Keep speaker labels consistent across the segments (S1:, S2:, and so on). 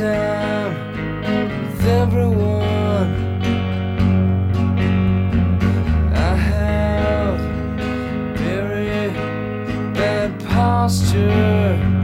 S1: time with everyone. I have very bad posture.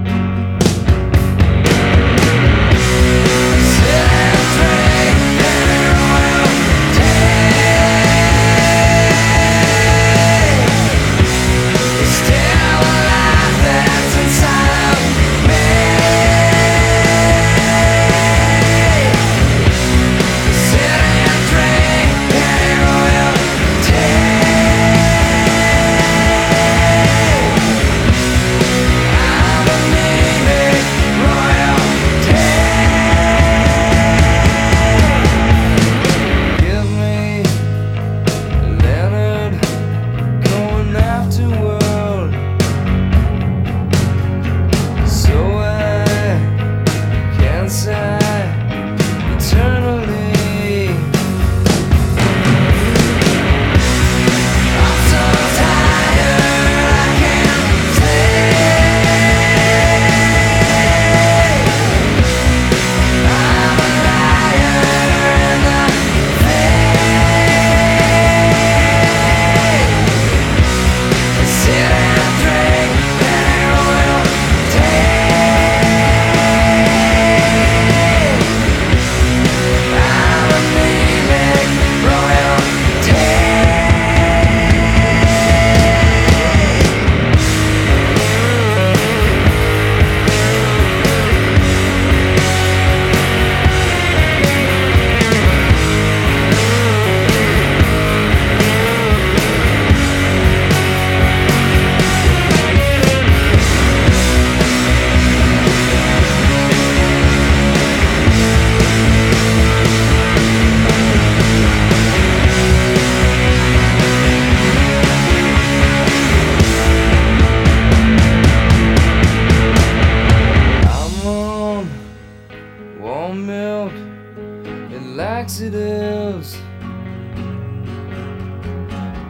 S1: laxatives,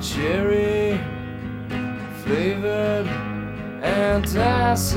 S1: cherry flavored antacids.